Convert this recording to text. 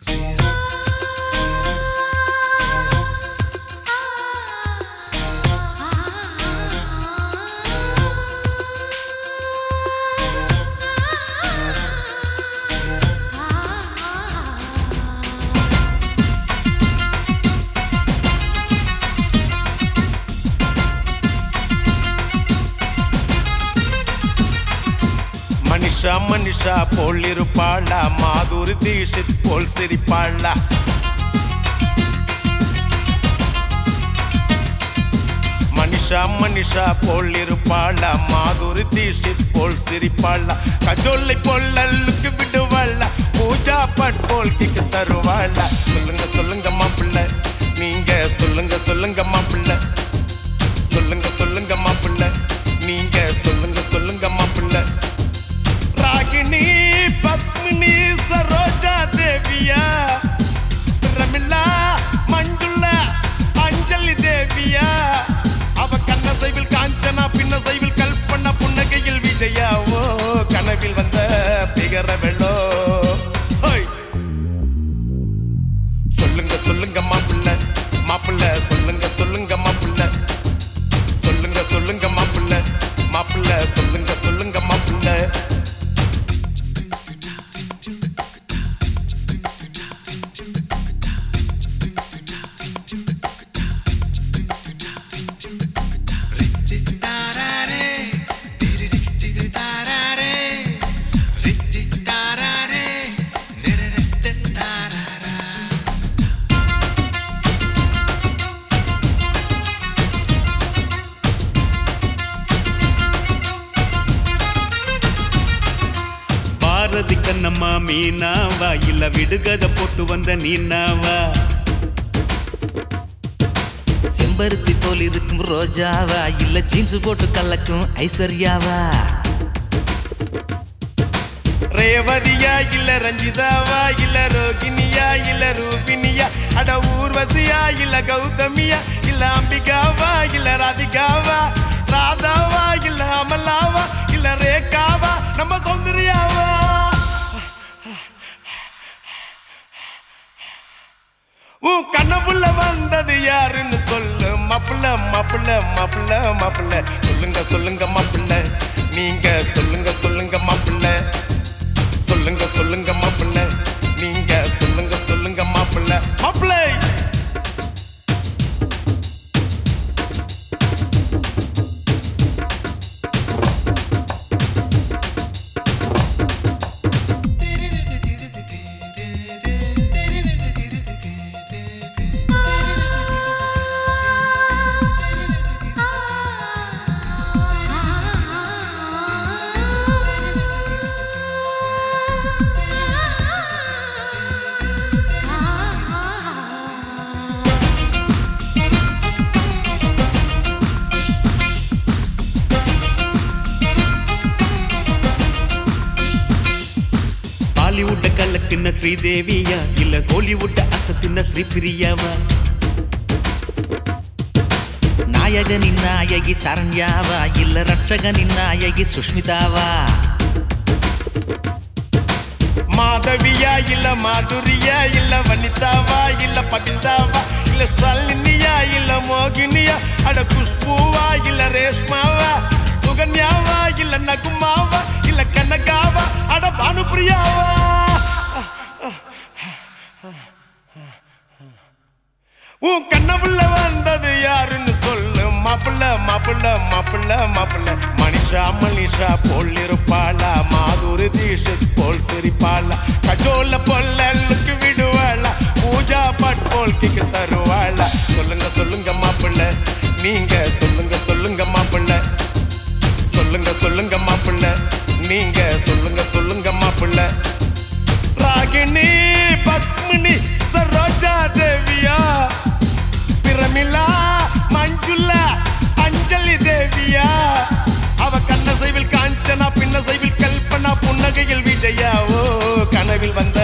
Caesar. Manisha Manisha போல் இருப்பாளா? மாதுரி தீஷித் போல் சிரிப்பாளா? மனிஷா மனிஷா போல் இருப்பாளா? மாதுரி தீஷித் போல் சிரிப்பாளா? கஜோலை போல் அல்லுக்கு விடுவாளா? பூஜா பட் போல் கிக்கு தருவாளா? சொல்லுங்க சொல்லுங்க மாப்பிள்ள. நீங்க சொல்லுங்க சொல்லுங்க மாப்பிள்ள. சொல்லுங்க பாரதி கண்ணம்மா மீனாவா? இல்ல விடுகத போட்டு வந்த நீனாவா? செம்பருத்தி போல் இருக்கும் ரோஜாவா? இல்ல ஜீன்ஸ் போட்டு கலக்கும் ஐஸ்வர்யாவா? ரேவதியா இல்ல ரஞ்சிதாவா? இல்ல ரோகிணியா? இல்ல ரூபினியா அட ஊர்வசியா? இல்ல கௌதமியா? இல்ல அம்பிகாவா? இல்ல ராதிகாவா? ராதாவா? இல்ல அமலாவா? இல்ல ரேகாவா? நம்ம சௌந்தர்யாவா? மாப்பிள்ள மாப்பிள்ள. சொல்லுங்க சொல்லுங்க மாப்பிள்ள. நீங்க சொல்லுங்க சொல்லுங்க மாப்பிள்ள. பாலிவுட்ட கலக்குன ஸ்ரீதேவியா இல்ல கோலிவுட்ட ஸ்ரீ பிரியாவா நாயகனின் நாயகி சரண்யாவா இல்ல ரட்சகனின் நாயகி சுஷ்மிதாவா? மாதவியா இல்ல மாதுரியா இல்ல வனிதாவா இல்ல பபிதாவா இல்ல சல்லினியா இல்ல மோகினியா அட குஷ்பூவா இல்ல ரேஷ்மாவா? சுகன்யாவா இல்ல நகுமாவா? மனிஷா மனிஷா போல் இருப்பாளா? மாதுரி தீஷத் போல் சிரிப்பாளா? கஜோல பொல்ல லுக்கு விடுவாளா? பூஜா பாட் போல் கிக்கு தருவாளா? சொல்லுங்க சொல்லுங்க மாப்பிள்ள. நீங்க சொல்லுங்க சொல்லுங்க மாப்பிள்ள. சொல்லுங்க சொல்லுங்க மாப்பிள்ள. நீங்க சொல்லுங்க சொல்லுங்க மாப்பிள்ள. ராகினி பத்மினி சரோஜா தேவியா? பிரமிலா அசைவில் கல்பனா புன்னகையில் விஜயாவோ கனவில் வந்த